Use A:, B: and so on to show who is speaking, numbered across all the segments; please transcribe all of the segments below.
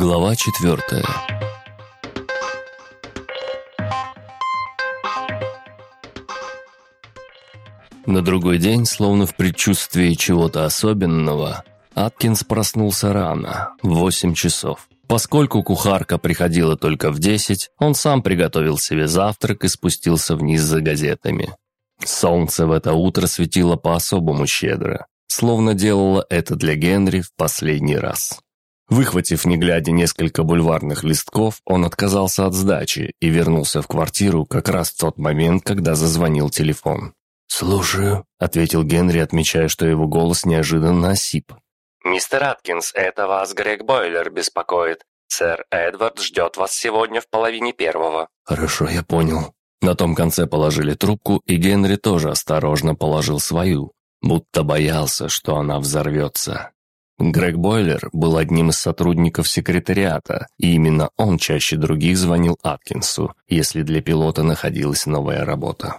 A: Глава четвертая На другой день, словно в предчувствии чего-то особенного, Аткинс проснулся рано, в восемь часов. Поскольку кухарка приходила только в десять, он сам приготовил себе завтрак и спустился вниз за газетами. Солнце в это утро светило по-особому щедро, словно делало это для Генри в последний раз. Выхватив, не глядя, несколько бульварных листков, он отказался от сдачи и вернулся в квартиру как раз в тот момент, когда зазвонил телефон. «Слушаю», — ответил Генри, отмечая, что его голос неожиданно осип.
B: «Мистер Аткинс, это вас Грег Бойлер беспокоит. Сэр Эдвард ждет вас сегодня в половине первого».
A: «Хорошо, я понял». На том конце положили трубку, и Генри тоже осторожно положил свою, будто боялся, что она взорвется. Грег Бойлер был одним из сотрудников секретариата, и именно он чаще других звонил Аткинсу, если для пилота находилась новая работа.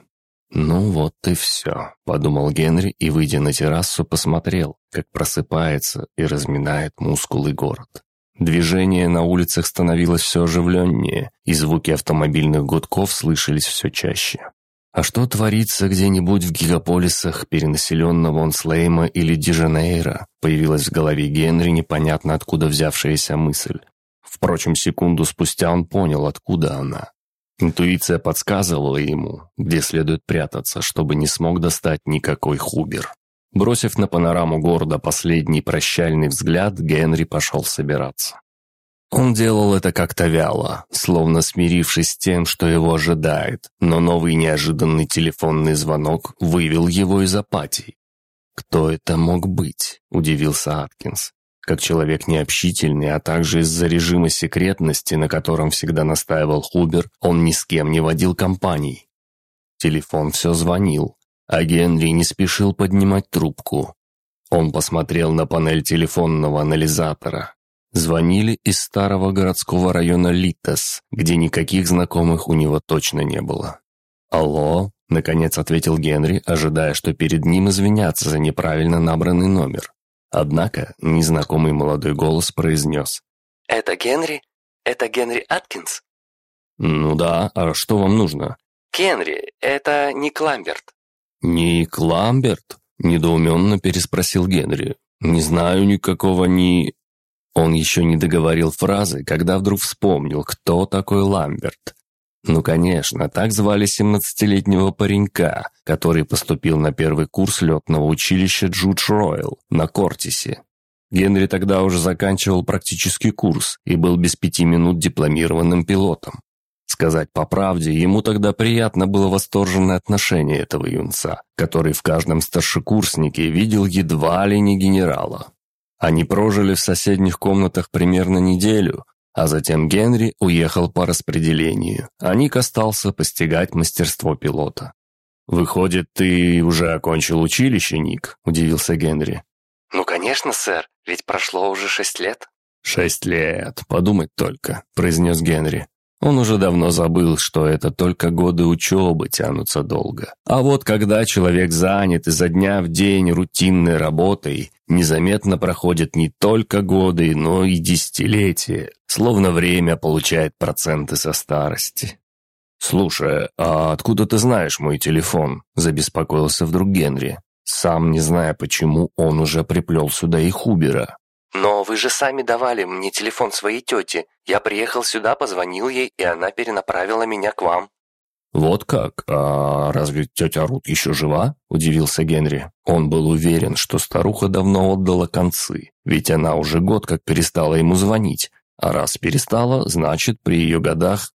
A: «Ну вот и все», — подумал Генри и, выйдя на террасу, посмотрел, как просыпается и разминает мускулы город. Движение на улицах становилось все оживленнее, и звуки автомобильных гудков слышались все чаще. А что творится где-нибудь в гигаполисах перенаселенного Онслейма или Дижанейра, появилась в голове Генри непонятно откуда взявшаяся мысль. Впрочем, секунду спустя он понял, откуда она. Интуиция подсказывала ему, где следует прятаться, чтобы не смог достать никакой хубер. Бросив на панораму города последний прощальный взгляд, Генри пошел собираться. Он делал это как-то вяло, словно смирившись с тем, что его ожидает, но новый неожиданный телефонный звонок вывел его из апатии. «Кто это мог быть?» – удивился Аткинс. Как человек необщительный, а также из-за режима секретности, на котором всегда настаивал Хубер, он ни с кем не водил компаний. Телефон все звонил, а Генри не спешил поднимать трубку. Он посмотрел на панель телефонного анализатора. Звонили из старого городского района Литос, где никаких знакомых у него точно не было. «Алло?» – наконец ответил Генри, ожидая, что перед ним извинятся за неправильно набранный номер. Однако незнакомый молодой голос произнес.
B: «Это Генри? Это Генри Аткинс?»
A: «Ну да, а что вам нужно?»
B: «Генри, это Ник Ламберт».
A: «Ник Ламберт?» – недоуменно переспросил Генри. «Не знаю никакого ни...» Он еще не договорил фразы, когда вдруг вспомнил, кто такой Ламберт. Ну, конечно, так звали 17-летнего паренька, который поступил на первый курс летного училища Джудж Ройл на Кортисе. Генри тогда уже заканчивал практический курс и был без пяти минут дипломированным пилотом. Сказать по правде, ему тогда приятно было восторженное отношение этого юнца, который в каждом старшекурснике видел едва ли не генерала. Они прожили в соседних комнатах примерно неделю, а затем Генри уехал по распределению, а Ник остался постигать мастерство пилота. «Выходит, ты уже окончил училище, Ник?» – удивился Генри.
B: «Ну, конечно, сэр, ведь прошло уже шесть лет».
A: «Шесть лет, подумать только», – произнес Генри. Он уже давно забыл, что это только годы учебы тянутся долго. А вот когда человек занят изо дня в день рутинной работой, незаметно проходят не только годы, но и десятилетия, словно время получает проценты со старости. «Слушай, а откуда ты знаешь мой телефон?» – забеспокоился вдруг Генри. Сам не зная почему, он уже приплел сюда и Хубера.
B: «Но вы же сами давали мне телефон своей тети. Я приехал сюда, позвонил ей, и она перенаправила меня к вам».
A: «Вот как? А разве тетя Рут еще жива?» – удивился Генри. Он был уверен, что старуха давно отдала концы, ведь она уже год как перестала ему звонить. А раз перестала, значит, при ее годах...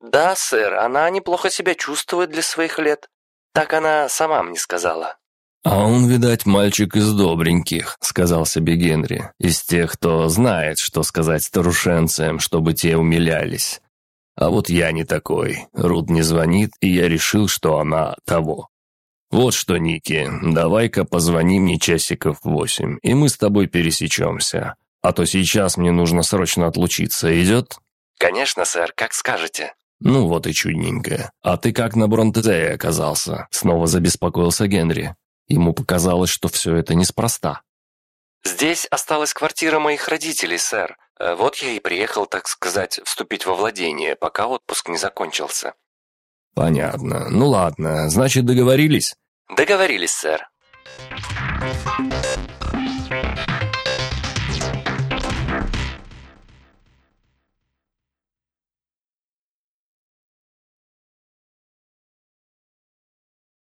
B: «Да, сэр, она неплохо себя чувствует для своих лет. Так она сама мне сказала».
A: «А он, видать, мальчик из добреньких», — сказал себе Генри, «из тех, кто знает, что сказать старушенцам, чтобы те умилялись. А вот я не такой. Руд не звонит, и я решил, что она того. Вот что, Ники, давай-ка позвони мне часиков восемь, и мы с тобой пересечемся. А то сейчас мне нужно срочно отлучиться. Идет?»
B: «Конечно, сэр, как скажете».
A: «Ну вот и чудненько. А ты как на Бронтезее оказался?» Снова забеспокоился Генри. Ему показалось, что все это неспроста.
B: «Здесь осталась квартира моих родителей, сэр. Э, вот я и приехал, так сказать, вступить во владение, пока отпуск не закончился».
A: «Понятно. Ну ладно, значит, договорились?»
B: «Договорились, сэр».